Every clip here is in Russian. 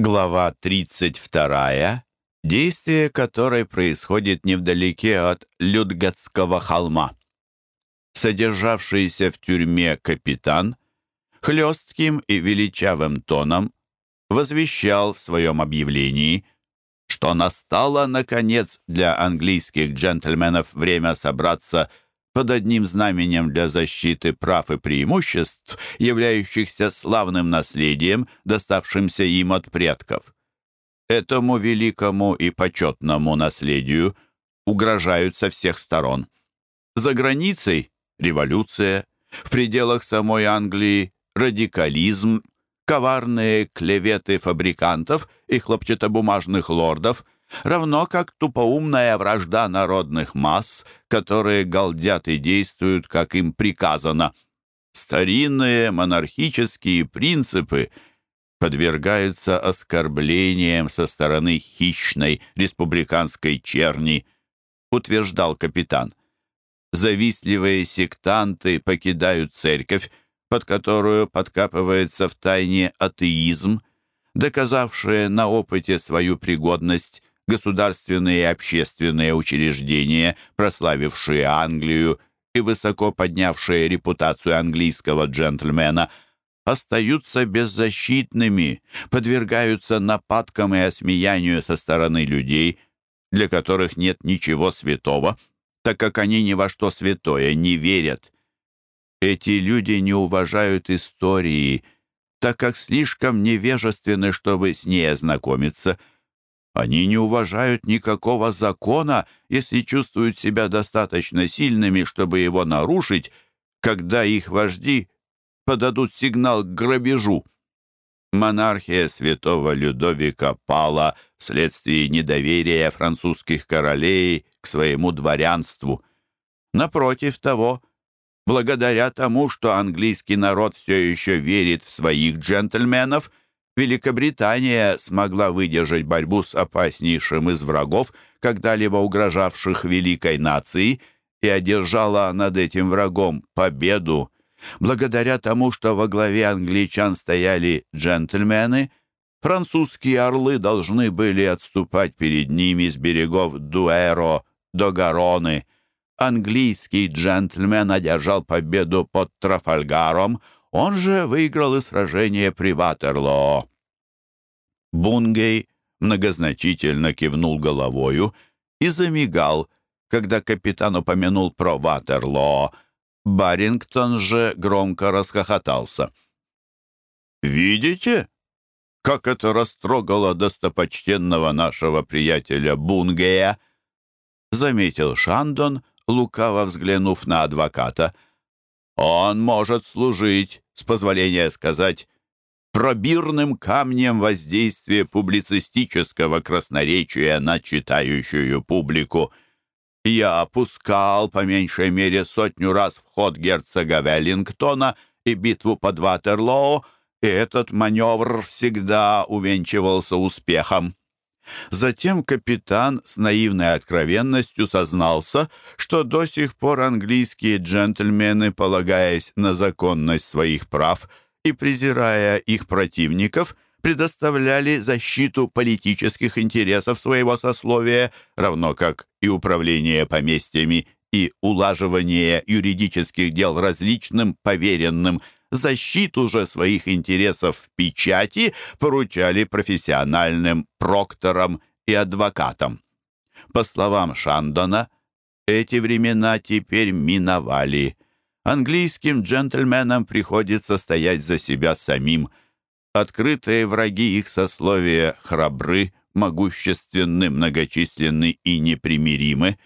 Глава 32, действие которой происходит невдалеке от Людгатского холма. Содержавшийся в тюрьме капитан хлестким и величавым тоном возвещал в своем объявлении, что настало, наконец, для английских джентльменов время собраться под одним знаменем для защиты прав и преимуществ, являющихся славным наследием, доставшимся им от предков. Этому великому и почетному наследию угрожают со всех сторон. За границей – революция, в пределах самой Англии – радикализм, коварные клеветы фабрикантов и хлопчатобумажных лордов – равно как тупоумная вражда народных масс, которые галдят и действуют, как им приказано. Старинные монархические принципы подвергаются оскорблениям со стороны хищной республиканской черни, утверждал капитан. Завистливые сектанты покидают церковь, под которую подкапывается в тайне атеизм, доказавшие на опыте свою пригодность государственные и общественные учреждения, прославившие Англию и высоко поднявшие репутацию английского джентльмена, остаются беззащитными, подвергаются нападкам и осмеянию со стороны людей, для которых нет ничего святого, так как они ни во что святое не верят. Эти люди не уважают истории, так как слишком невежественны, чтобы с ней ознакомиться – они не уважают никакого закона, если чувствуют себя достаточно сильными, чтобы его нарушить, когда их вожди подадут сигнал к грабежу. Монархия святого Людовика пала вследствие недоверия французских королей к своему дворянству. Напротив того, благодаря тому, что английский народ все еще верит в своих джентльменов – Великобритания смогла выдержать борьбу с опаснейшим из врагов, когда-либо угрожавших великой нации, и одержала над этим врагом победу. Благодаря тому, что во главе англичан стояли джентльмены, французские орлы должны были отступать перед ними с берегов Дуэро до Гароны. Английский джентльмен одержал победу под Трафальгаром — он же выиграл и сражение при Ватерлоо. Бунгей многозначительно кивнул головою и замигал, когда капитан упомянул про Ватерлоо. Барингтон же громко расхохотался. «Видите, как это растрогало достопочтенного нашего приятеля Бунгея?» заметил Шандон, лукаво взглянув на адвоката — он может служить, с позволения сказать, пробирным камнем воздействия публицистического красноречия на читающую публику. Я опускал по меньшей мере сотню раз в ход герцога Веллингтона и битву под Ватерлоо, и этот маневр всегда увенчивался успехом. Затем капитан с наивной откровенностью сознался, что до сих пор английские джентльмены, полагаясь на законность своих прав и презирая их противников, предоставляли защиту политических интересов своего сословия, равно как и управление поместьями и улаживание юридических дел различным поверенным – защиту же своих интересов в печати поручали профессиональным прокторам и адвокатам. По словам Шандона, эти времена теперь миновали. Английским джентльменам приходится стоять за себя самим. Открытые враги их сословия храбры, могущественны, многочисленны и непримиримы.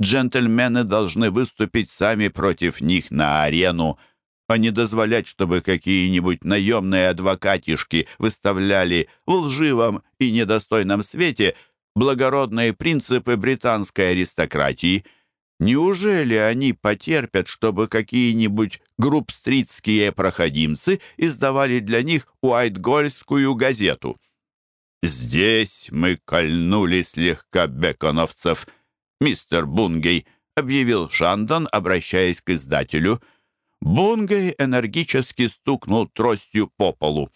Джентльмены должны выступить сами против них на арену, а не дозволять, чтобы какие-нибудь наемные адвокатишки выставляли в лживом и недостойном свете благородные принципы британской аристократии. Неужели они потерпят, чтобы какие-нибудь группстритские проходимцы издавали для них Уайтгольскую газету? «Здесь мы кольнули слегка беконовцев, мистер Бунгей», объявил Шандон, обращаясь к издателю – Бунгей энергически стукнул тростью по полу.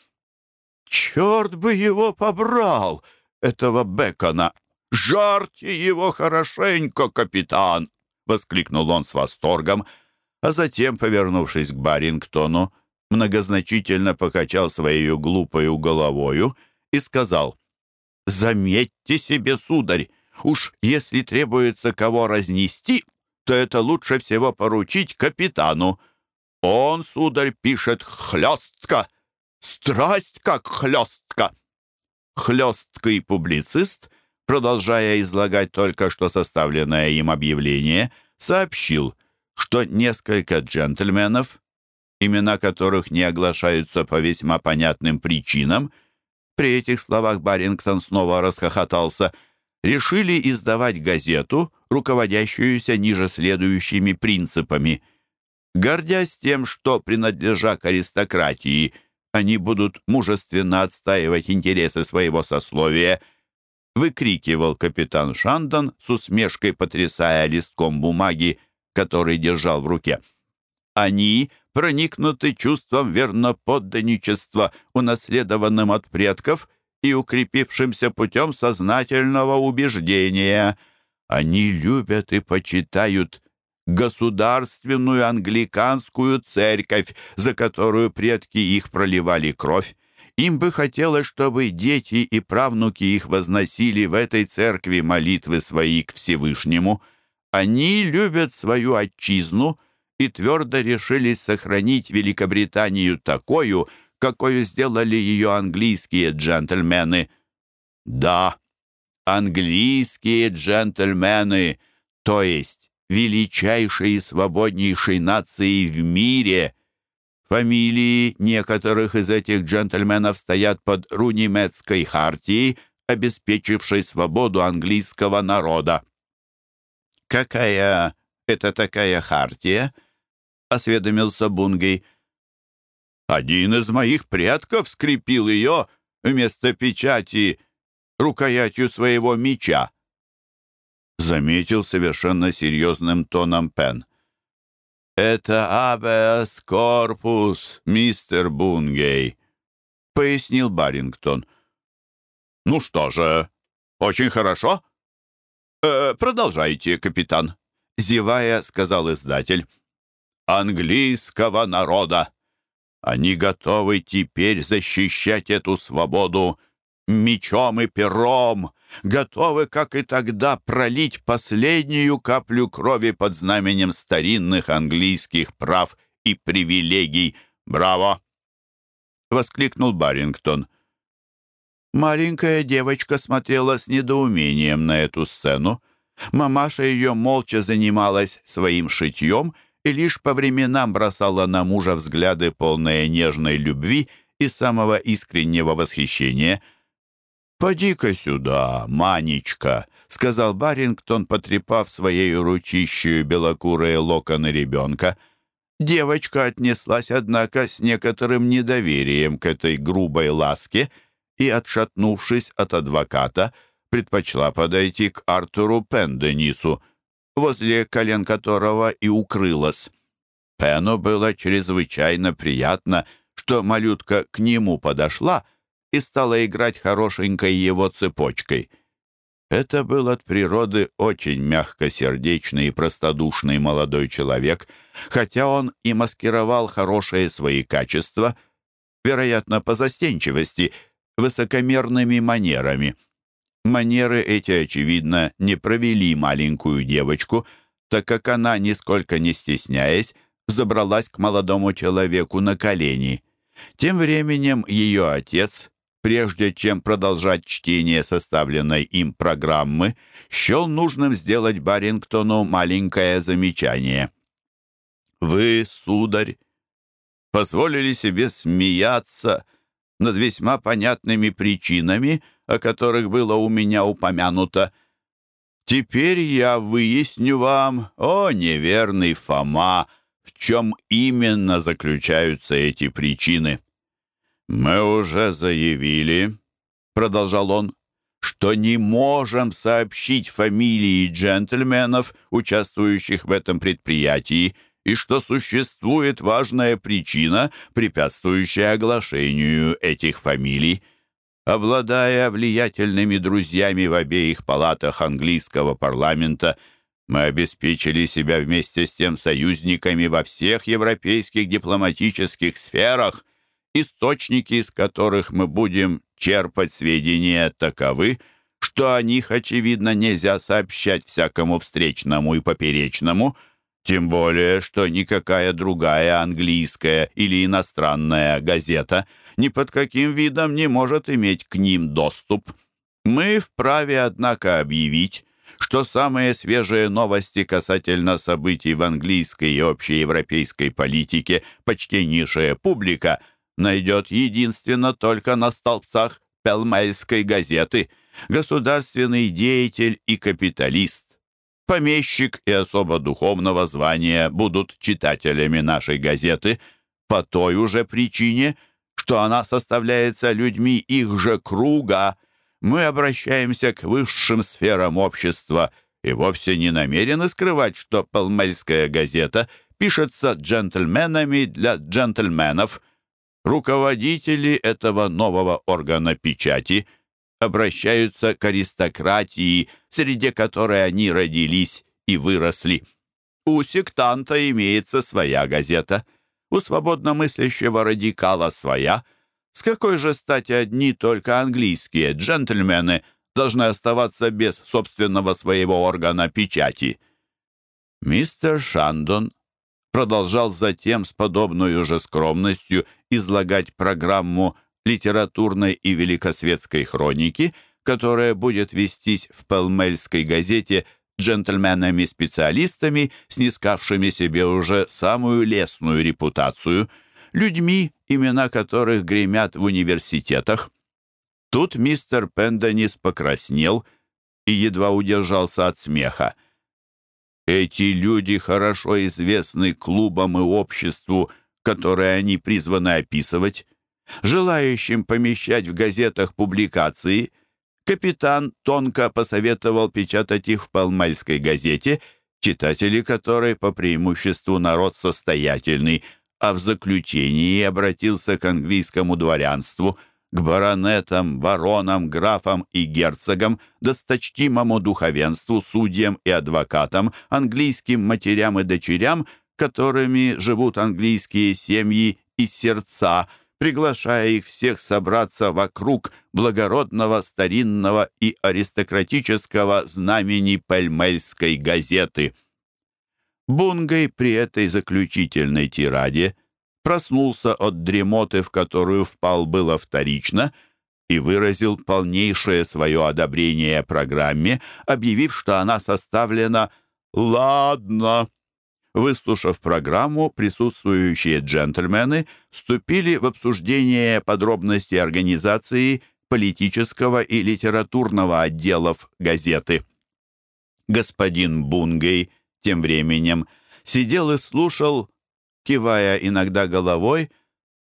«Черт бы его побрал, этого Бекона! Жарьте его хорошенько, капитан!» — воскликнул он с восторгом, а затем, повернувшись к Барингтону, многозначительно покачал своей глупою головою и сказал, «Заметьте себе, сударь, уж если требуется кого разнести, то это лучше всего поручить капитану. Он, сударь, пишет хлестко, страсть как хлестка». Хлесткий публицист, продолжая излагать только что составленное им объявление, сообщил, что несколько джентльменов, имена которых не оглашаются по весьма понятным причинам, при этих словах Барингтон снова расхохотался, решили издавать газету, руководящуюся ниже следующими принципами. Гордясь тем, что, принадлежа к аристократии, они будут мужественно отстаивать интересы своего сословия, выкрикивал капитан Шандон с усмешкой, потрясая листком бумаги, который держал в руке. Они проникнуты чувством верноподданничества, унаследованным от предков и укрепившимся путем сознательного убеждения. Они любят и почитают государственную англиканскую церковь, за которую предки их проливали кровь. Им бы хотелось, чтобы дети и правнуки их возносили в этой церкви молитвы свои к Всевышнему. Они любят свою отчизну и твердо решились сохранить Великобританию такую, какую сделали ее английские джентльмены. Да, английские джентльмены, то есть величайшей и свободнейшей нации в мире. Фамилии некоторых из этих джентльменов стоят под Рунимецкой хартией, обеспечившей свободу английского народа. «Какая это такая хартия?» — осведомился Бунгей. «Один из моих предков скрепил ее вместо печати рукоятью своего меча», заметил совершенно серьезным тоном Пен. «Это абеас корпус, мистер Бунгей», — пояснил Барингтон. «Ну что же, очень хорошо. Э, продолжайте, капитан», — зевая, сказал издатель. «Английского народа. Они готовы теперь защищать эту свободу мечом и пером, готовы, как и тогда, пролить последнюю каплю крови под знаменем старинных английских прав и привилегий. Браво!» — воскликнул Барингтон. Маленькая девочка смотрела с недоумением на эту сцену. Мамаша ее молча занималась своим шитьем и лишь по временам бросала на мужа взгляды, полные нежной любви и самого искреннего восхищения — «Поди-ка сюда, Манечка», — сказал Барингтон, потрепав своей ручищей белокурые локоны ребенка. Девочка отнеслась, однако, с некоторым недоверием к этой грубой ласке и, отшатнувшись от адвоката, предпочла подойти к Артуру Пенденису, возле колен которого и укрылась. Пену было чрезвычайно приятно, что малютка к нему подошла — и стала играть хорошенькой его цепочкой. Это был от природы очень мягкосердечный и простодушный молодой человек, хотя он и маскировал хорошие свои качества, вероятно, по застенчивости, высокомерными манерами. Манеры эти, очевидно, не провели маленькую девочку, так как она, нисколько не стесняясь, забралась к молодому человеку на колени. Тем временем ее отец, прежде чем продолжать чтение составленной им программы, счел нужным сделать Барингтону маленькое замечание. «Вы, сударь, позволили себе смеяться над весьма понятными причинами, о которых было у меня упомянуто. Теперь я выясню вам, о неверный Фома, в чем именно заключаются эти причины». «Мы уже заявили», — продолжал он, «что не можем сообщить фамилии джентльменов, участвующих в этом предприятии, и что существует важная причина, препятствующая оглашению этих фамилий. Обладая влиятельными друзьями в обеих палатах английского парламента, мы обеспечили себя вместе с тем союзниками во всех европейских дипломатических сферах, источники из которых мы будем черпать сведения таковы, что о них, очевидно, нельзя сообщать всякому встречному и поперечному, тем более, что никакая другая английская или иностранная газета ни под каким видом не может иметь к ним доступ. Мы вправе, однако, объявить, что самые свежие новости касательно событий в английской и общеевропейской политике почтеннейшая публика найдет единственно только на столбцах Пелмельской газеты – государственный деятель и капиталист, помещик и особо духовного звания будут читателями нашей газеты по той уже причине, что она составляется людьми их же круга. Мы обращаемся к высшим сферам общества и вовсе не намерены скрывать, что Палмельская газета пишется джентльменами для джентльменов. Руководители этого нового органа печати – обращаются к аристократии, среди которой они родились и выросли. У сектанта имеется своя газета, у свободномыслящего радикала своя. С какой же стати одни только английские джентльмены должны оставаться без собственного своего органа печати? Мистер Шандон продолжал затем с подобной же скромностью излагать программу литературной и великосветской хроники, которая будет вестись в Пелмельской газете джентльменами-специалистами, снискавшими себе уже самую лестную репутацию, людьми, имена которых гремят в университетах. Тут мистер Пенденис покраснел и едва удержался от смеха. Эти люди хорошо известны клубам и обществу, которые они призваны описывать. Желающим помещать в газетах публикации, капитан тонко посоветовал печатать их в Палмальской газете, читатели которой по преимуществу народ состоятельный, а в заключении обратился к английскому дворянству, к баронетам, баронам, графам и герцогам, досточтимому духовенству, судьям и адвокатам, английским матерям и дочерям, которыми живут английские семьи и сердца – приглашая их всех собраться вокруг благородного, старинного и аристократического знамени Пельмельской газеты. Бунгай при этой заключительной тираде проснулся от дремоты, в которую впал было вторично, и выразил полнейшее свое одобрение программе, объявив, что она составлена «Ладно». Выслушав программу, присутствующие джентльмены вступили в обсуждение подробностей организации политического и литературного отделов газеты. Господин Бунгей тем временем сидел и слушал, кивая иногда головой,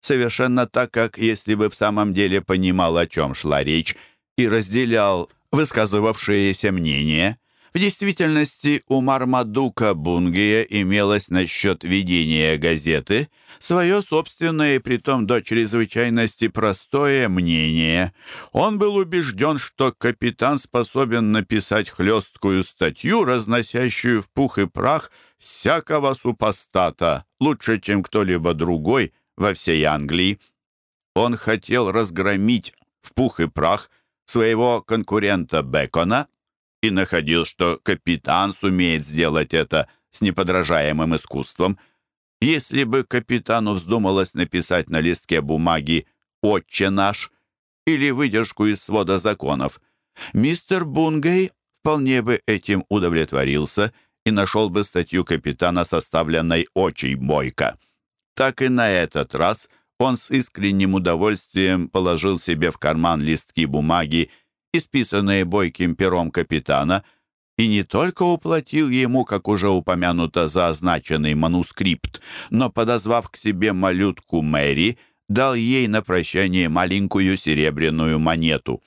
совершенно так, как если бы в самом деле понимал, о чем шла речь, и разделял высказывавшиеся мнения. В действительности у Мармадука Бунгия имелось насчет ведения газеты свое собственное и притом до чрезвычайности простое мнение. Он был убежден, что капитан способен написать хлесткую статью, разносящую в пух и прах всякого супостата, лучше, чем кто-либо другой во всей Англии. Он хотел разгромить в пух и прах своего конкурента Бекона, и находил, что капитан сумеет сделать это с неподражаемым искусством. Если бы капитану вздумалось написать на листке бумаги «Отче наш» или выдержку из свода законов, мистер Бунгей вполне бы этим удовлетворился и нашел бы статью капитана, составленной очень бойко. Так и на этот раз он с искренним удовольствием положил себе в карман листки бумаги исписанные бойким пером капитана, и не только уплатил ему, как уже упомянуто, за означенный манускрипт, но, подозвав к себе малютку Мэри, дал ей на прощание маленькую серебряную монету.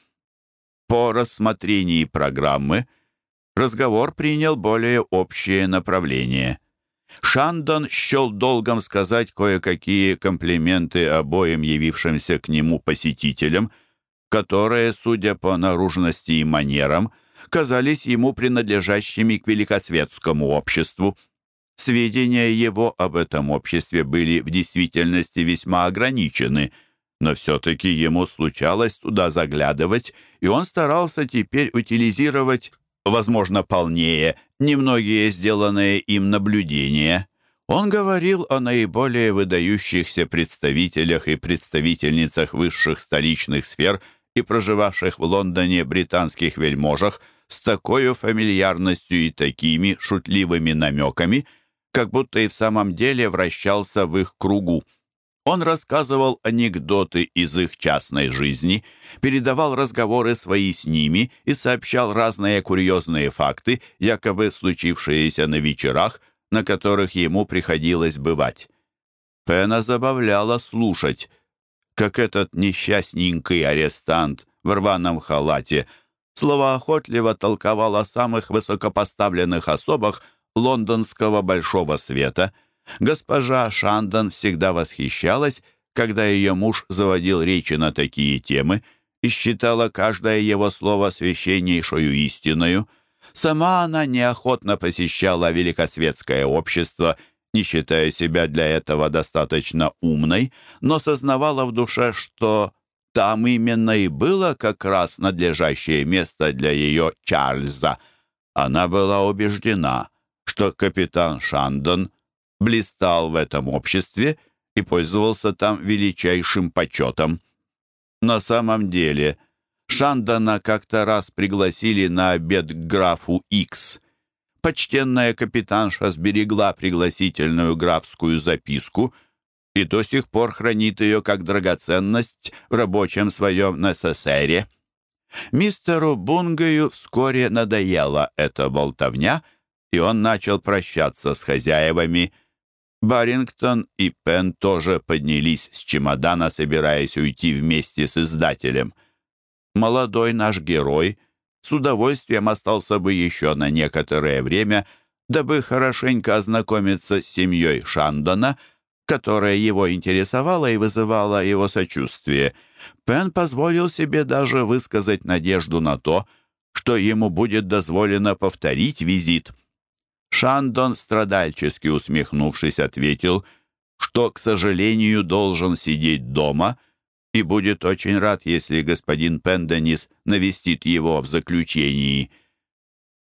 По рассмотрении программы разговор принял более общее направление. Шандон счел долгом сказать кое-какие комплименты обоим явившимся к нему посетителям, которые, судя по наружности и манерам, казались ему принадлежащими к великосветскому обществу. Сведения его об этом обществе были в действительности весьма ограничены, но все-таки ему случалось туда заглядывать, и он старался теперь утилизировать, возможно, полнее, немногие сделанные им наблюдения. Он говорил о наиболее выдающихся представителях и представительницах высших столичных сфер и проживавших в Лондоне британских вельможах с такой фамильярностью и такими шутливыми намеками – как будто и в самом деле вращался в их кругу. Он рассказывал анекдоты из их частной жизни, передавал разговоры свои с ними и сообщал разные курьезные факты, якобы случившиеся на вечерах, на которых ему приходилось бывать. Пена забавляла слушать, как этот несчастненький арестант в рваном халате словоохотливо толковал о самых высокопоставленных особах, лондонского большого света, госпожа Шандон всегда восхищалась, когда ее муж заводил речи на такие темы и считала каждое его слово священнейшую истиною. Сама она неохотно посещала великосветское общество, не считая себя для этого достаточно умной, но сознавала в душе, что там именно и было как раз надлежащее место для ее Чарльза. Она была убеждена — что капитан Шандон блистал в этом обществе и пользовался там величайшим почетом. На самом деле Шандона как-то раз пригласили на обед к графу Икс. Почтенная капитанша сберегла пригласительную графскую записку и до сих пор хранит ее как драгоценность в рабочем своем НССРе. Мистеру Бунгаю вскоре надоела эта болтовня — и он начал прощаться с хозяевами. Барингтон и Пен тоже поднялись с чемодана, собираясь уйти вместе с издателем. Молодой наш герой с удовольствием остался бы еще на некоторое время, дабы хорошенько ознакомиться с семьей Шандона, которая его интересовала и вызывала его сочувствие. Пен позволил себе даже высказать надежду на то, что ему будет дозволено повторить визит. Шандон, страдальчески усмехнувшись, ответил, что, к сожалению, должен сидеть дома и будет очень рад, если господин Пенденис навестит его в заключении.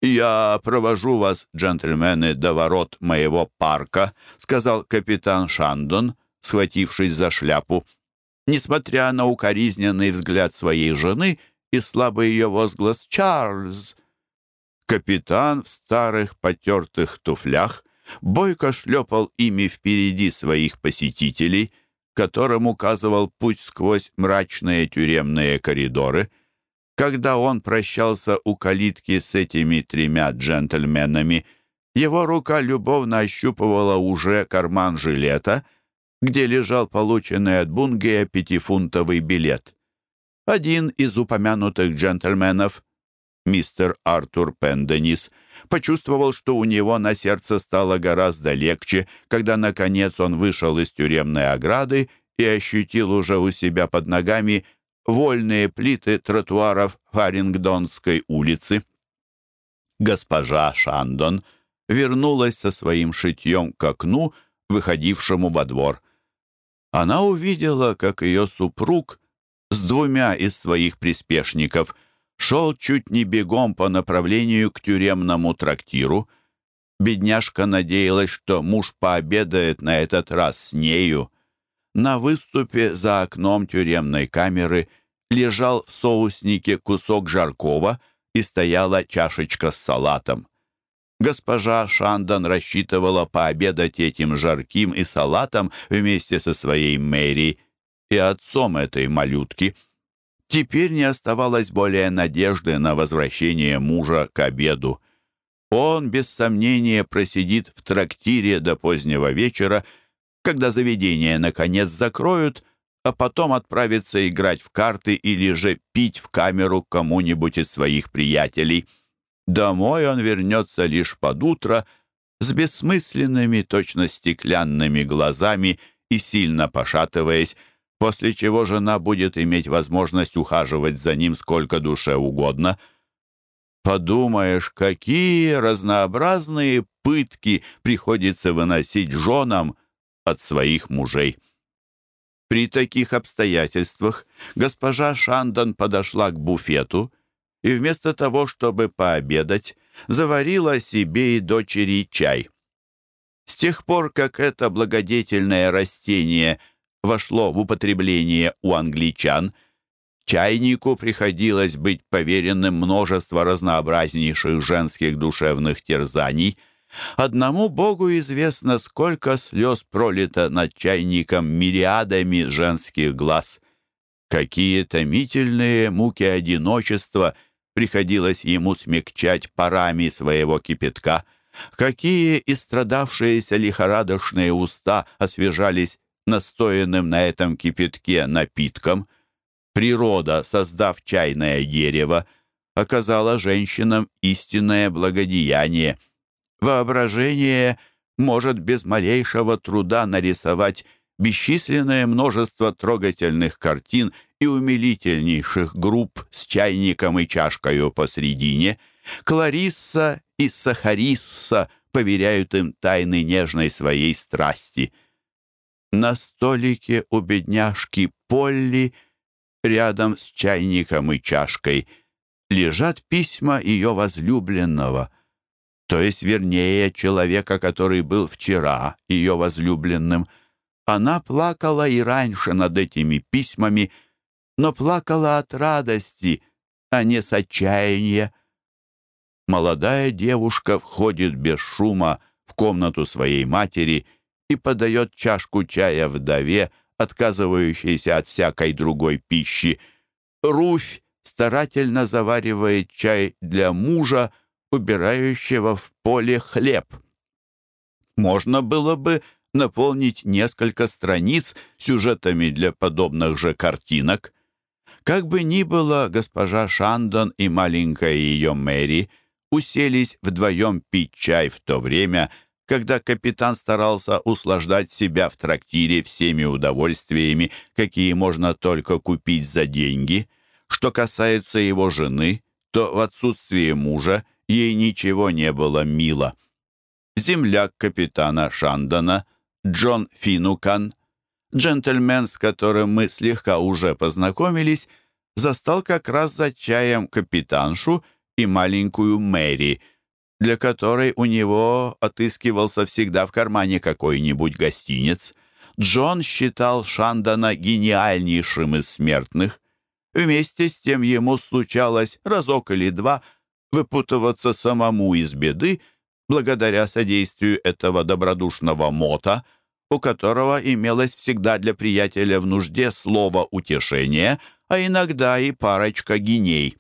«Я провожу вас, джентльмены, до ворот моего парка», сказал капитан Шандон, схватившись за шляпу. Несмотря на укоризненный взгляд своей жены и слабый ее возглас «Чарльз!», Капитан в старых потертых туфлях бойко шлепал ими впереди своих посетителей, которым указывал путь сквозь мрачные тюремные коридоры. Когда он прощался у калитки с этими тремя джентльменами, его рука любовно ощупывала уже карман жилета, где лежал полученный от Бунгея пятифунтовый билет. Один из упомянутых джентльменов мистер Артур Пенденис, почувствовал, что у него на сердце стало гораздо легче, когда, наконец, он вышел из тюремной ограды и ощутил уже у себя под ногами вольные плиты тротуаров Фарингдонской улицы. Госпожа Шандон вернулась со своим шитьем к окну, выходившему во двор. Она увидела, как ее супруг с двумя из своих приспешников — шел чуть не бегом по направлению к тюремному трактиру. Бедняжка надеялась, что муж пообедает на этот раз с нею. На выступе за окном тюремной камеры лежал в соуснике кусок жаркого и стояла чашечка с салатом. Госпожа Шандон рассчитывала пообедать этим жарким и салатом вместе со своей Мэри и отцом этой малютки — Теперь не оставалось более надежды на возвращение мужа к обеду. Он, без сомнения, просидит в трактире до позднего вечера, когда заведение, наконец, закроют, а потом отправится играть в карты или же пить в камеру кому-нибудь из своих приятелей. Домой он вернется лишь под утро, с бессмысленными, точно стеклянными глазами и сильно пошатываясь, после чего жена будет иметь возможность ухаживать за ним сколько душе угодно. Подумаешь, какие разнообразные пытки приходится выносить женам от своих мужей. При таких обстоятельствах госпожа Шандон подошла к буфету и вместо того, чтобы пообедать, заварила себе и дочери чай. С тех пор, как это благодетельное растение вошло в употребление у англичан, чайнику приходилось быть поверенным множество разнообразнейших женских душевных терзаний. Одному Богу известно, сколько слез пролито над чайником мириадами женских глаз. Какие томительные муки одиночества — приходилось ему смягчать парами своего кипятка, какие истрадавшиеся лихорадочные уста освежались настоянным на этом кипятке напитком. Природа, создав чайное дерево, оказала женщинам истинное благодеяние. Воображение может без малейшего труда нарисовать бесчисленное множество трогательных картин и умилительнейших групп с чайником и чашкою посредине, Кларисса и Сахарисса поверяют им тайны нежной своей страсти. На столике у бедняжки Полли рядом с чайником и чашкой лежат письма ее возлюбленного, то есть, вернее, человека, который был вчера ее возлюбленным. Она плакала и раньше над этими письмами, но плакала от радости, а не с отчаяния. Молодая девушка входит без шума в комнату своей матери и подает чашку чая вдове, отказывающейся от всякой другой пищи. Руфь старательно заваривает чай для мужа, убирающего в поле хлеб. Можно было бы наполнить несколько страниц сюжетами для подобных же картинок. Как бы ни было, госпожа Шандон и маленькая ее Мэри уселись вдвоем пить чай в то время, когда капитан старался услаждать себя в трактире всеми удовольствиями, какие можно только купить за деньги. Что касается его жены, то в отсутствие мужа ей ничего не было мило. Земляк капитана Шандона, Джон Финукан, Джентльмен, с которым мы слегка уже познакомились, застал как раз за чаем капитаншу и маленькую Мэри, для которой у него отыскивался всегда в кармане какой-нибудь гостинец. Джон считал Шандона гениальнейшим из смертных. Вместе с тем ему случалось разок или два выпутываться самому из беды, благодаря содействию этого добродушного мота — у которого имелось всегда для приятеля в нужде слово утешения, а иногда и парочка геней.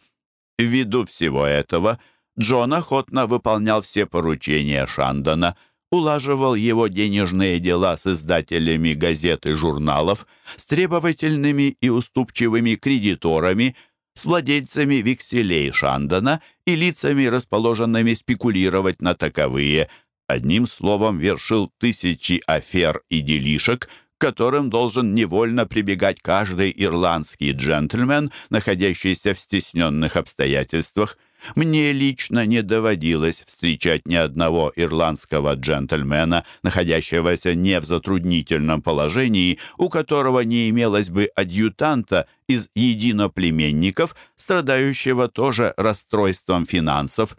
Ввиду всего этого Джон охотно выполнял все поручения Шандона, улаживал его денежные дела с издателями газет и журналов, с требовательными и уступчивыми кредиторами, с владельцами векселей Шандона и лицами, расположенными спекулировать на таковые – Одним словом, вершил тысячи афер и делишек, которым должен невольно прибегать каждый ирландский джентльмен, находящийся в стесненных обстоятельствах. Мне лично не доводилось встречать ни одного ирландского джентльмена, находящегося не в затруднительном положении, у которого не имелось бы адъютанта из единоплеменников, страдающего тоже расстройством финансов.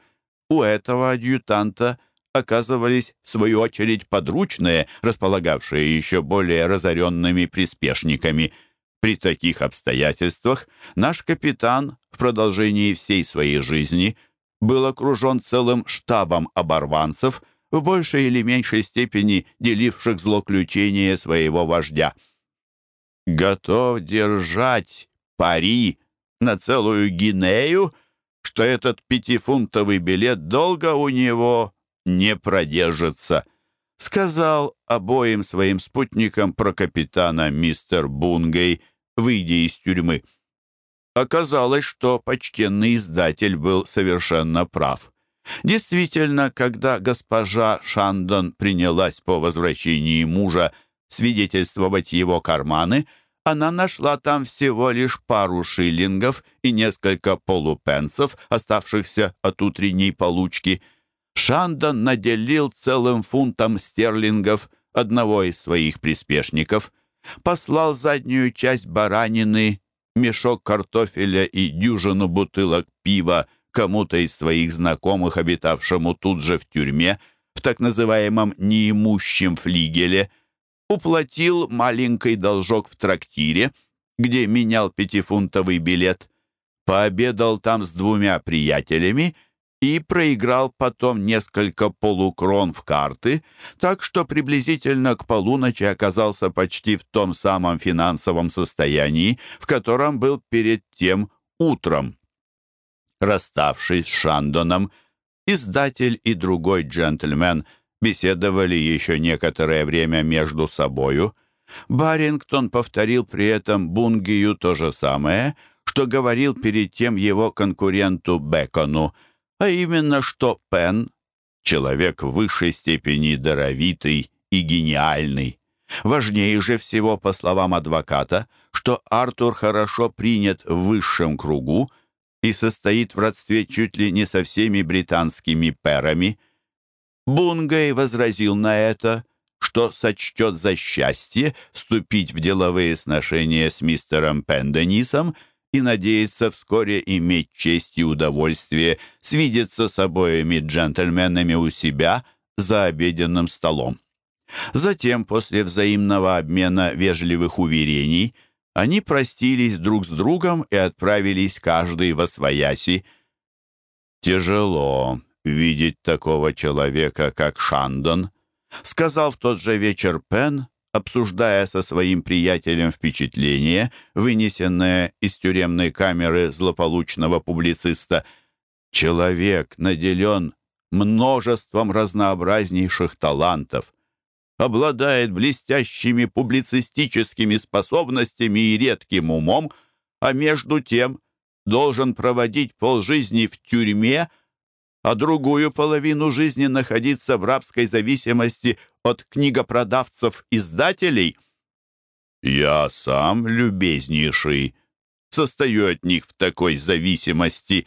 У этого адъютанта – оказывались, в свою очередь, подручные, располагавшие еще более разоренными приспешниками. При таких обстоятельствах наш капитан в продолжении всей своей жизни был окружен целым штабом оборванцев, в большей или меньшей степени деливших злоключения своего вождя. «Готов держать пари на целую Гинею, что этот пятифунтовый билет долго у него не продержится», — сказал обоим своим спутникам про капитана мистер Бунгей, выйдя из тюрьмы. Оказалось, что почтенный издатель был совершенно прав. Действительно, когда госпожа Шандон принялась по возвращении мужа свидетельствовать его карманы, она нашла там всего лишь пару шиллингов и несколько полупенсов, оставшихся от утренней получки. Шандон наделил целым фунтом стерлингов одного из своих приспешников, послал заднюю часть баранины, мешок картофеля и дюжину бутылок пива кому-то из своих знакомых, обитавшему тут же в тюрьме, в так называемом неимущем флигеле, уплатил маленький должок в трактире, где менял пятифунтовый билет, пообедал там с двумя приятелями и проиграл потом несколько полукрон в карты, так что приблизительно к полуночи оказался почти в том самом финансовом состоянии, в котором был перед тем утром. Расставшись с Шандоном, издатель и другой джентльмен беседовали еще некоторое время между собою. Барингтон повторил при этом Бунгию то же самое, что говорил перед тем его конкуренту Бекону, а именно, что Пен — человек в высшей степени даровитый и гениальный. Важнее же всего, по словам адвоката, что Артур хорошо принят в высшем кругу — и состоит в родстве чуть ли не со всеми британскими перами. Бунгай возразил на это, что сочтет за счастье вступить в деловые сношения с мистером Пенденисом и надеется вскоре иметь честь и удовольствие свидеться с обоими джентльменами у себя за обеденным столом. Затем, после взаимного обмена вежливых уверений, они простились друг с другом и отправились каждый во свояси. «Тяжело видеть такого человека, как Шандон», сказал в тот же вечер Пен, обсуждая со своим приятелем впечатление, вынесенное из тюремной камеры злополучного публициста. «Человек наделен множеством разнообразнейших талантов обладает блестящими публицистическими способностями и редким умом, а между тем должен проводить полжизни в тюрьме, а другую половину жизни находиться в рабской зависимости от книгопродавцев-издателей. Я сам, любезнейший, состою от них в такой зависимости.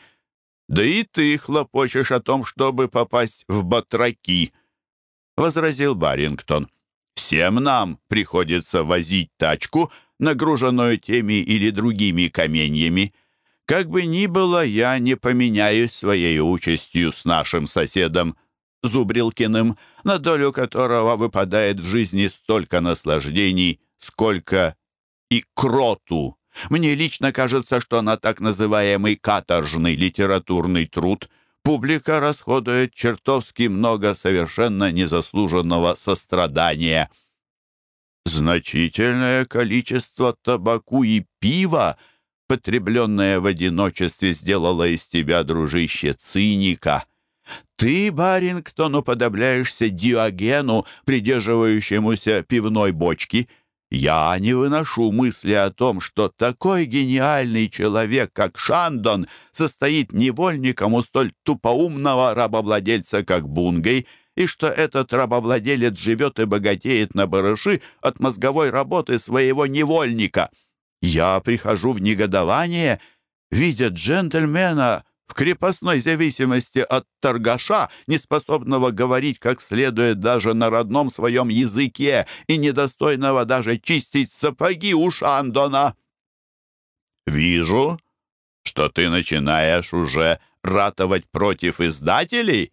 Да и ты хлопочешь о том, чтобы попасть в батраки —— возразил Барингтон. «Всем нам приходится возить тачку, нагруженную теми или другими каменьями. Как бы ни было, я не поменяюсь своей участью с нашим соседом Зубрилкиным, на долю которого выпадает в жизни столько наслаждений, сколько и кроту. Мне лично кажется, что на так называемый каторжный литературный труд — Публика расходует чертовски много совершенно незаслуженного сострадания. Значительное количество табаку и пива, потребленное в одиночестве, сделало из тебя, дружище, циника. Ты, Барингтон, уподобляешься Диогену, придерживающемуся пивной бочки — я не выношу мысли о том, что такой гениальный человек, как Шандон, состоит невольником у столь тупоумного рабовладельца, как Бунгей, и что этот рабовладелец живет и богатеет на барыши от мозговой работы своего невольника. Я прихожу в негодование, видя джентльмена, в крепостной зависимости от торгаша, неспособного говорить как следует даже на родном своем языке и недостойного даже чистить сапоги у Шандона. «Вижу, что ты начинаешь уже ратовать против издателей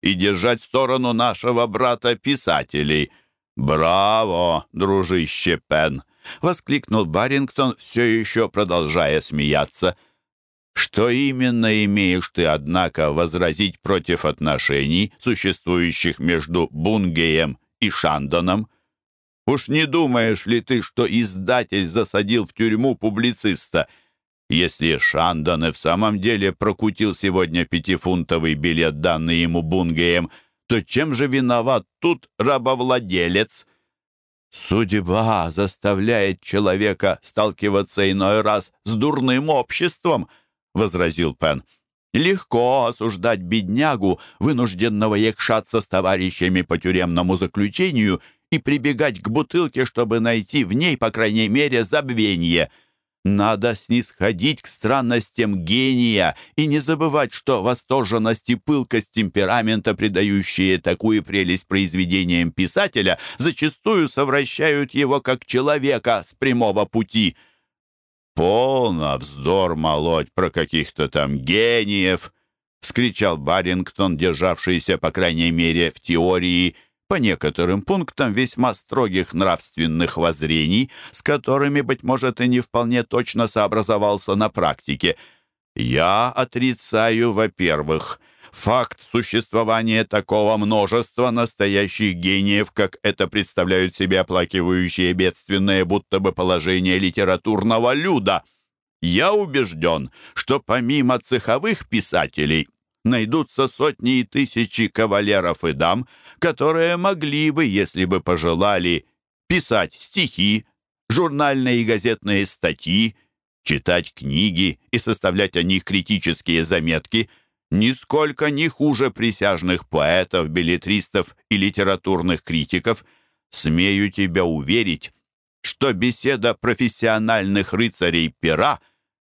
и держать сторону нашего брата-писателей. Браво, дружище Пен!» — воскликнул Барингтон, все еще продолжая смеяться — что именно имеешь ты, однако, возразить против отношений, существующих между Бунгеем и Шандоном? Уж не думаешь ли ты, что издатель засадил в тюрьму публициста? Если Шандон и в самом деле прокутил сегодня пятифунтовый билет, данный ему Бунгеем, то чем же виноват тут рабовладелец? Судьба заставляет человека сталкиваться иной раз с дурным обществом —— возразил Пен. Легко осуждать беднягу, вынужденного якшаться с товарищами по тюремному заключению и прибегать к бутылке, чтобы найти в ней, по крайней мере, забвение. Надо снисходить к странностям гения и не забывать, что восторженность и пылкость темперамента, придающие такую прелесть произведениям писателя, зачастую совращают его как человека с прямого пути — «Полно вздор молоть про каких-то там гениев!» — скричал Барингтон, державшийся, по крайней мере, в теории, по некоторым пунктам весьма строгих нравственных воззрений, с которыми, быть может, и не вполне точно сообразовался на практике. «Я отрицаю, во-первых, факт существования такого множества настоящих гениев, как это представляют себе оплакивающие бедственное будто бы положение литературного люда. Я убежден, что помимо цеховых писателей найдутся сотни и тысячи кавалеров и дам, которые могли бы, если бы пожелали, писать стихи, журнальные и газетные статьи, читать книги и составлять о них критические заметки – нисколько не хуже присяжных поэтов, билетристов и литературных критиков, смею тебя уверить, что беседа профессиональных рыцарей пера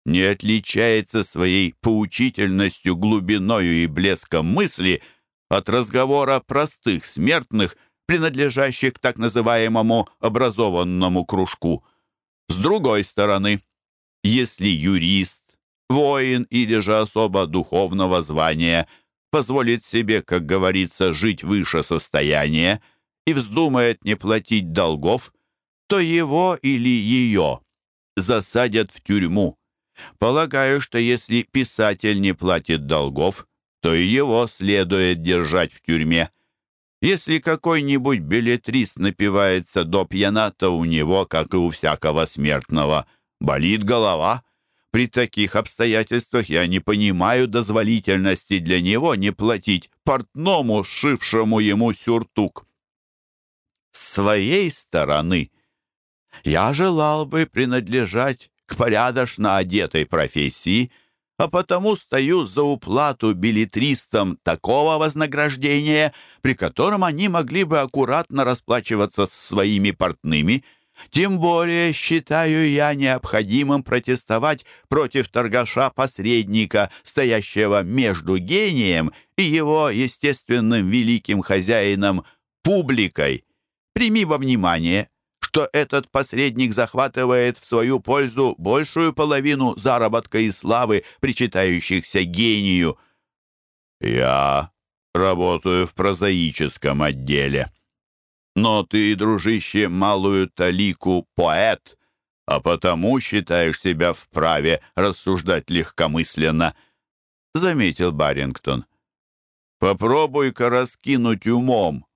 не отличается своей поучительностью, глубиною и блеском мысли от разговора простых смертных, принадлежащих к так называемому образованному кружку. С другой стороны, если юрист воин или же особо духовного звания позволит себе, как говорится, жить выше состояния и вздумает не платить долгов, то его или ее засадят в тюрьму. Полагаю, что если писатель не платит долгов, то и его следует держать в тюрьме. Если какой-нибудь билетрист напивается до пьяна, то у него, как и у всякого смертного, болит голова — при таких обстоятельствах я не понимаю дозволительности для него не платить портному, сшившему ему сюртук. С своей стороны, я желал бы принадлежать к порядочно одетой профессии, а потому стою за уплату билетристам такого вознаграждения, при котором они могли бы аккуратно расплачиваться с своими портными – тем более считаю я необходимым протестовать против торгаша-посредника, стоящего между гением и его естественным великим хозяином публикой. Прими во внимание, что этот посредник захватывает в свою пользу большую половину заработка и славы, причитающихся гению. Я работаю в прозаическом отделе. Но ты, дружище, малую талику поэт, а потому считаешь себя вправе рассуждать легкомысленно», — заметил Барингтон. «Попробуй-ка раскинуть умом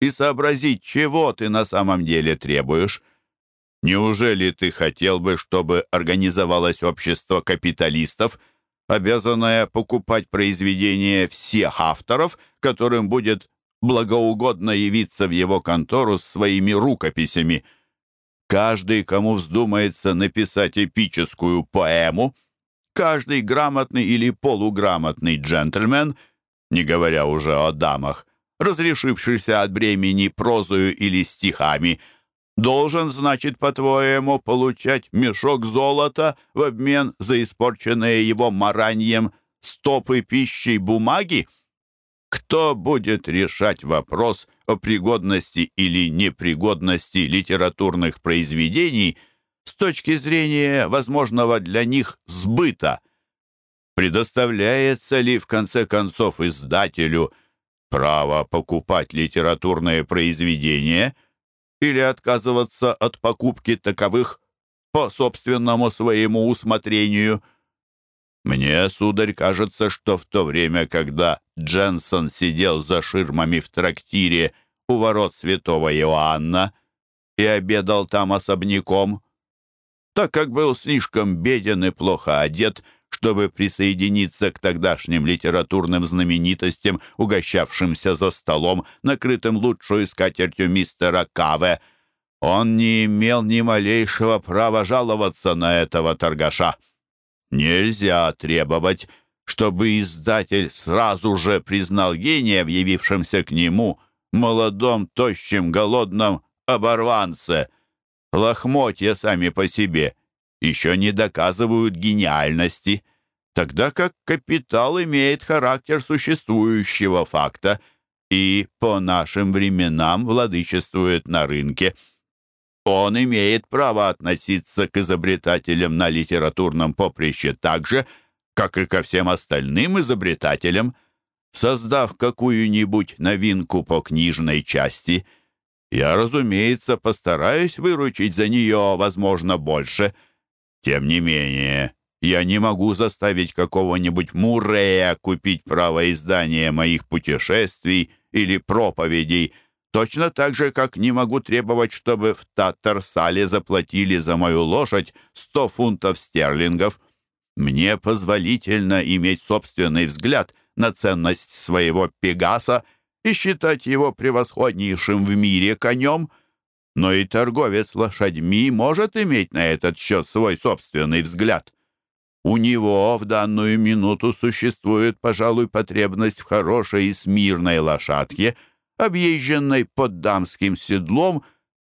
и сообразить, чего ты на самом деле требуешь. Неужели ты хотел бы, чтобы организовалось общество капиталистов, обязанное покупать произведения всех авторов, которым будет благоугодно явиться в его контору с своими рукописями. Каждый, кому вздумается написать эпическую поэму, каждый грамотный или полуграмотный джентльмен, не говоря уже о дамах, разрешившийся от бремени прозою или стихами, должен, значит, по-твоему, получать мешок золота в обмен за испорченные его мараньем стопы пищей бумаги? Кто будет решать вопрос о пригодности или непригодности литературных произведений с точки зрения возможного для них сбыта? Предоставляется ли, в конце концов, издателю право покупать литературные произведения или отказываться от покупки таковых по собственному своему усмотрению – мне, сударь, кажется, что в то время, когда Дженсон сидел за ширмами в трактире у ворот святого Иоанна и обедал там особняком, так как был слишком беден и плохо одет, чтобы присоединиться к тогдашним литературным знаменитостям, угощавшимся за столом, накрытым лучшую скатертью мистера Каве, он не имел ни малейшего права жаловаться на этого торгаша. Нельзя требовать, чтобы издатель сразу же признал гения в явившемся к нему молодом, тощем, голодном оборванце. Лохмотья сами по себе еще не доказывают гениальности, тогда как капитал имеет характер существующего факта и по нашим временам владычествует на рынке. Он имеет право относиться к изобретателям на литературном поприще так же, как и ко всем остальным изобретателям. Создав какую-нибудь новинку по книжной части, я, разумеется, постараюсь выручить за нее, возможно, больше. Тем не менее, я не могу заставить какого-нибудь Мурея купить право издания моих путешествий или проповедей, точно так же, как не могу требовать, чтобы в Татарсале заплатили за мою лошадь сто фунтов стерлингов. Мне позволительно иметь собственный взгляд на ценность своего Пегаса и считать его превосходнейшим в мире конем, но и торговец лошадьми может иметь на этот счет свой собственный взгляд. У него в данную минуту существует, пожалуй, потребность в хорошей и смирной лошадке, объезженной под дамским седлом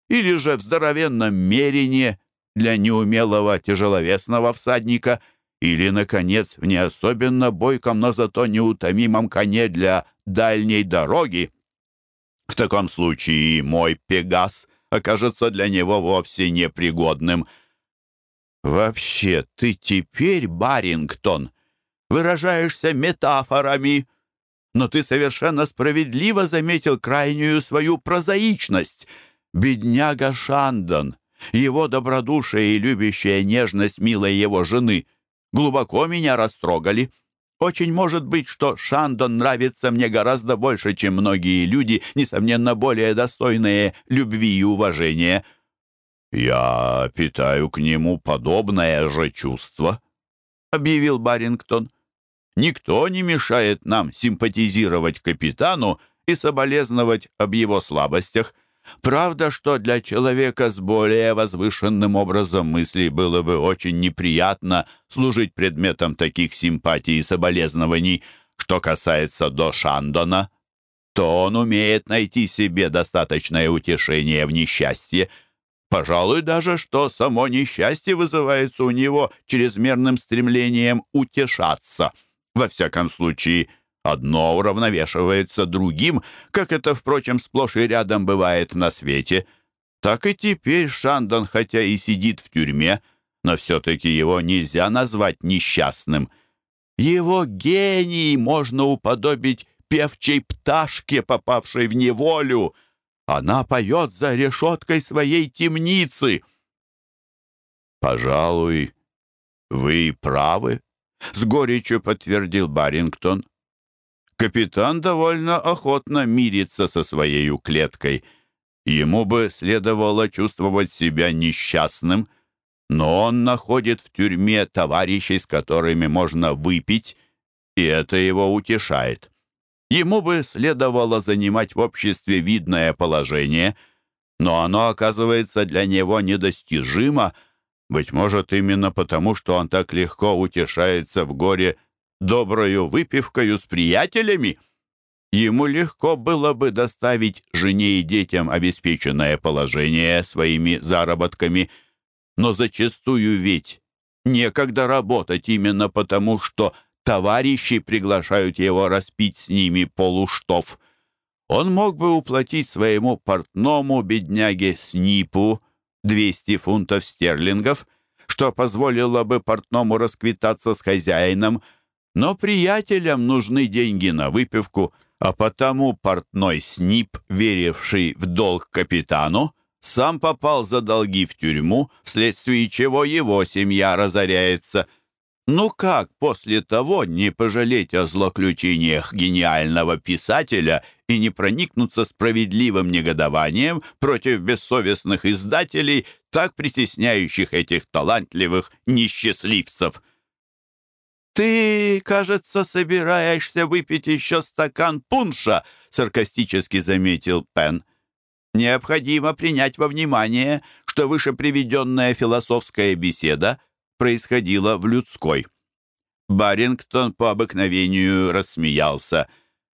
или же в здоровенном мерине для неумелого тяжеловесного всадника или, наконец, в не особенно бойком, но зато неутомимом коне для дальней дороги. В таком случае мой Пегас окажется для него вовсе непригодным — «Вообще, ты теперь, Барингтон, выражаешься метафорами, но ты совершенно справедливо заметил крайнюю свою прозаичность. Бедняга Шандон, его добродушие и любящая нежность милой его жены глубоко меня растрогали». Очень может быть, что Шандон нравится мне гораздо больше, чем многие люди, несомненно, более достойные любви и уважения. «Я питаю к нему подобное же чувство», — объявил Барингтон. «Никто не мешает нам симпатизировать капитану и соболезновать об его слабостях. Правда, что для человека с более возвышенным образом мыслей было бы очень неприятно служить предметом таких симпатий и соболезнований. Что касается до Шандона, то он умеет найти себе достаточное утешение в несчастье, Пожалуй, даже что само несчастье вызывается у него чрезмерным стремлением утешаться. Во всяком случае, одно уравновешивается другим, как это, впрочем, сплошь и рядом бывает на свете. Так и теперь Шандон, хотя и сидит в тюрьме, но все-таки его нельзя назвать несчастным. Его гений можно уподобить певчей пташке, попавшей в неволю — она поет за решеткой своей темницы. «Пожалуй, вы правы», — с горечью подтвердил Барингтон. Капитан довольно охотно мирится со своей клеткой. Ему бы следовало чувствовать себя несчастным, но он находит в тюрьме товарищей, с которыми можно выпить, и это его утешает. Ему бы следовало занимать в обществе видное положение, но оно оказывается для него недостижимо, быть может, именно потому, что он так легко утешается в горе доброю выпивкою с приятелями. Ему легко было бы доставить жене и детям обеспеченное положение своими заработками, но зачастую ведь некогда работать именно потому, что товарищи приглашают его распить с ними полуштов. Он мог бы уплатить своему портному бедняге Снипу 200 фунтов стерлингов, что позволило бы портному расквитаться с хозяином, но приятелям нужны деньги на выпивку, а потому портной Снип, веривший в долг капитану, сам попал за долги в тюрьму, вследствие чего его семья разоряется – ну как после того не пожалеть о злоключениях гениального писателя и не проникнуться справедливым негодованием против бессовестных издателей, так притесняющих этих талантливых несчастливцев? «Ты, кажется, собираешься выпить еще стакан пунша», — саркастически заметил Пен. «Необходимо принять во внимание, что выше приведенная философская беседа — происходило в людской. Барингтон по обыкновению рассмеялся.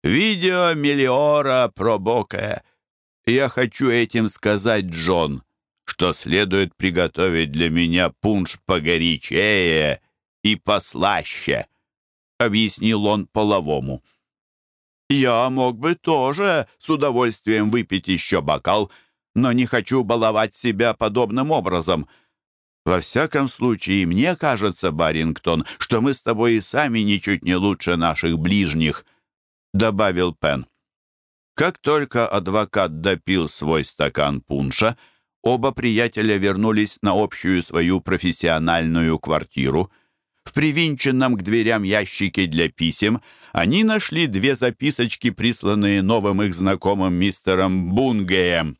«Видео миллиора пробокая. Я хочу этим сказать, Джон, что следует приготовить для меня пунш погорячее и послаще», — объяснил он половому. «Я мог бы тоже с удовольствием выпить еще бокал, но не хочу баловать себя подобным образом. Во всяком случае, мне кажется, Барингтон, что мы с тобой и сами ничуть не лучше наших ближних», — добавил Пен. Как только адвокат допил свой стакан пунша, оба приятеля вернулись на общую свою профессиональную квартиру. В привинченном к дверям ящике для писем они нашли две записочки, присланные новым их знакомым мистером Бунгеем.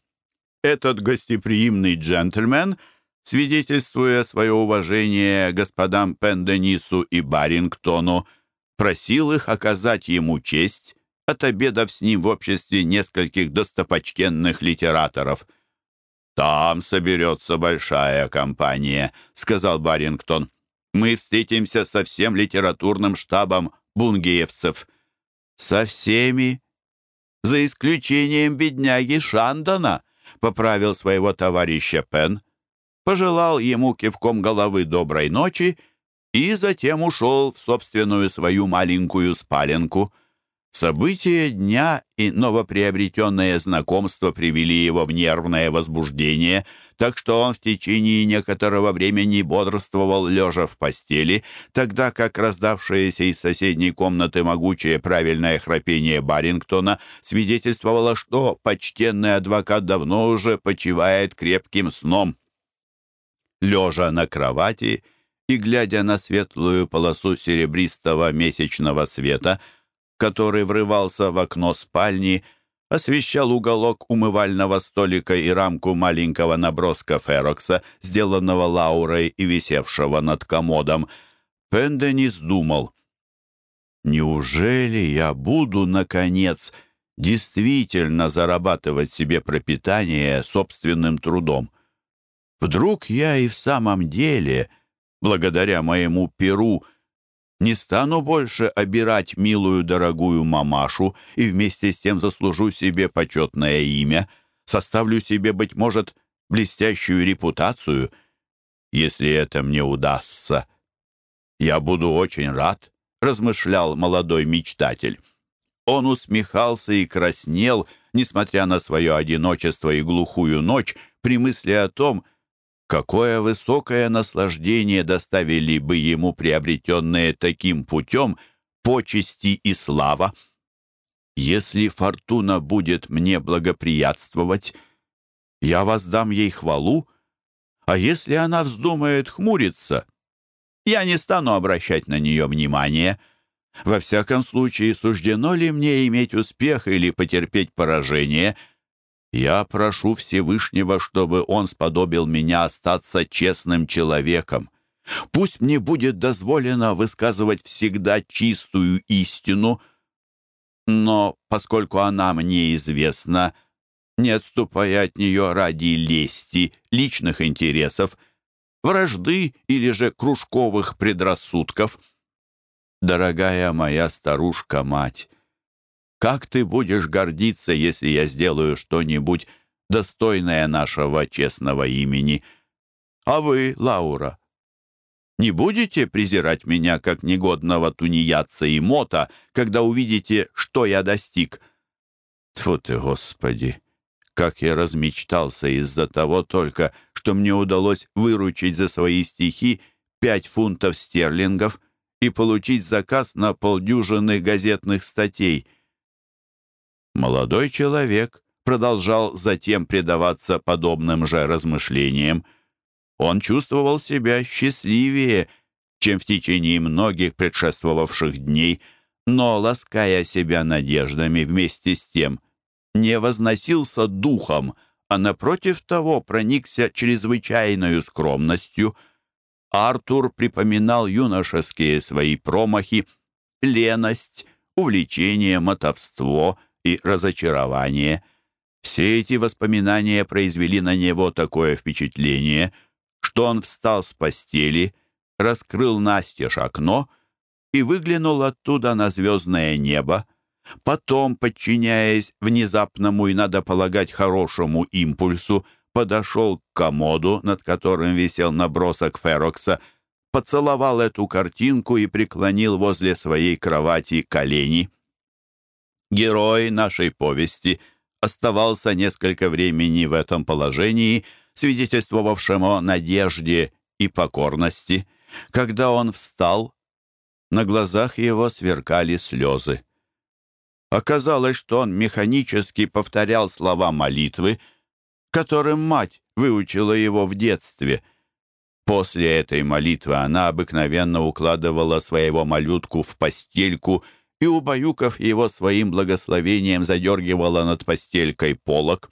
Этот гостеприимный джентльмен, свидетельствуя свое уважение господам Пенденису и Барингтону, просил их оказать ему честь, отобедав с ним в обществе нескольких достопочтенных литераторов. «Там соберется большая компания», — сказал Барингтон. «Мы встретимся со всем литературным штабом бунгеевцев». «Со всеми?» «За исключением бедняги Шандона», — поправил своего товарища Пен, пожелал ему кивком головы доброй ночи и затем ушел в собственную свою маленькую спаленку — События дня и новоприобретенное знакомство привели его в нервное возбуждение, так что он в течение некоторого времени бодрствовал, лежа в постели, тогда как раздавшееся из соседней комнаты могучее правильное храпение Барингтона свидетельствовало, что почтенный адвокат давно уже почивает крепким сном. Лежа на кровати и глядя на светлую полосу серебристого месячного света, который врывался в окно спальни, освещал уголок умывального столика и рамку маленького наброска Ферокса, сделанного Лаурой и висевшего над комодом. Пенденис думал, «Неужели я буду, наконец, действительно зарабатывать себе пропитание собственным трудом? Вдруг я и в самом деле, благодаря моему перу, не стану больше обирать милую дорогую мамашу и вместе с тем заслужу себе почетное имя, составлю себе, быть может, блестящую репутацию. Если это мне удастся, я буду очень рад, размышлял молодой мечтатель. Он усмехался и краснел, несмотря на свое одиночество и глухую ночь, при мысли о том, Какое высокое наслаждение доставили бы ему приобретенные таким путем почести и слава! Если фортуна будет мне благоприятствовать, я воздам ей хвалу, а если она вздумает хмуриться, я не стану обращать на нее внимания. Во всяком случае, суждено ли мне иметь успех или потерпеть поражение — я прошу Всевышнего, чтобы Он сподобил меня остаться честным человеком. Пусть мне будет дозволено высказывать всегда чистую истину, но поскольку она мне известна, не отступая от нее ради лести, личных интересов, вражды или же кружковых предрассудков. Дорогая моя старушка-мать, как ты будешь гордиться, если я сделаю что-нибудь достойное нашего честного имени? А вы, Лаура, не будете презирать меня как негодного тунеядца и мота, когда увидите, что я достиг? Тьфу ты, Господи! Как я размечтался из-за того только, что мне удалось выручить за свои стихи пять фунтов стерлингов и получить заказ на полдюжины газетных статей — Молодой человек продолжал затем предаваться подобным же размышлениям. Он чувствовал себя счастливее, чем в течение многих предшествовавших дней, но, лаская себя надеждами вместе с тем, не возносился духом, а напротив того проникся чрезвычайной скромностью. Артур припоминал юношеские свои промахи, леность, увлечение, мотовство — и разочарование. Все эти воспоминания произвели на него такое впечатление, что он встал с постели, раскрыл настежь окно и выглянул оттуда на звездное небо. Потом, подчиняясь внезапному и, надо полагать, хорошему импульсу, подошел к комоду, над которым висел набросок Ферокса, поцеловал эту картинку и преклонил возле своей кровати колени. Герой нашей повести оставался несколько времени в этом положении, свидетельствовавшем о надежде и покорности. Когда он встал, на глазах его сверкали слезы. Оказалось, что он механически повторял слова молитвы, которым мать выучила его в детстве. После этой молитвы она обыкновенно укладывала своего малютку в постельку и, убаюкав его своим благословением, задергивала над постелькой полок.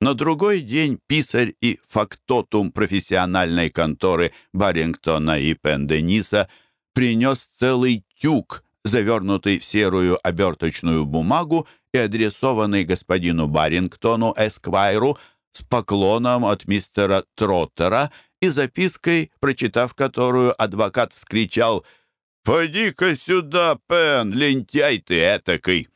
На другой день писарь и фактотум профессиональной конторы Барингтона и Пендениса принес целый тюк, завернутый в серую оберточную бумагу и адресованный господину Барингтону Эсквайру с поклоном от мистера Троттера и запиской, прочитав которую, адвокат вскричал «Поди-ка сюда, Пен, лентяй ты этакой!»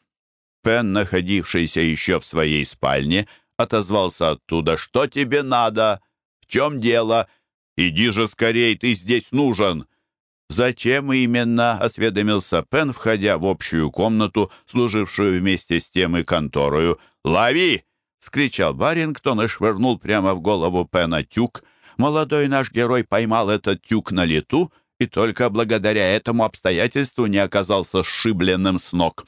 Пен, находившийся еще в своей спальне, отозвался оттуда «Что тебе надо? В чем дело? Иди же скорей, ты здесь нужен!» «Зачем именно?» — осведомился Пен, входя в общую комнату, служившую вместе с тем и конторою. «Лови!» — скричал Барингтон и швырнул прямо в голову Пена тюк. Молодой наш герой поймал этот тюк на лету и только благодаря этому обстоятельству не оказался сшибленным с ног.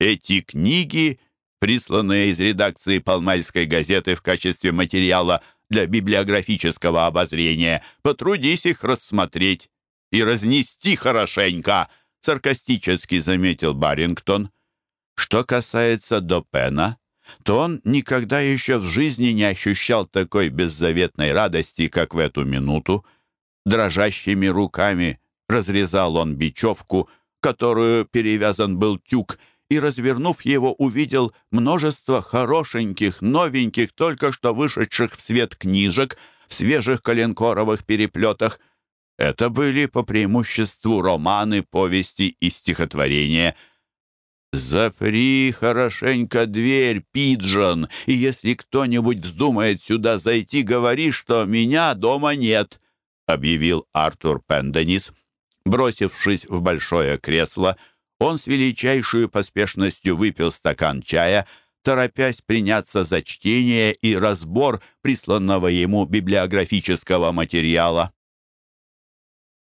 Эти книги, присланные из редакции Палмальской газеты в качестве материала для библиографического обозрения, потрудись их рассмотреть и разнести хорошенько», — саркастически заметил Барингтон. Что касается Допена, то он никогда еще в жизни не ощущал такой беззаветной радости, как в эту минуту. Дрожащими руками разрезал он бечевку, которую перевязан был тюк, и, развернув его, увидел множество хорошеньких, новеньких, только что вышедших в свет книжек в свежих коленкоровых переплетах — это были по преимуществу романы, повести и стихотворения. «Запри хорошенько дверь, Пиджон, и если кто-нибудь вздумает сюда зайти, говори, что меня дома нет», — объявил Артур Пенденис. Бросившись в большое кресло, он с величайшей поспешностью выпил стакан чая, торопясь приняться за чтение и разбор присланного ему библиографического материала.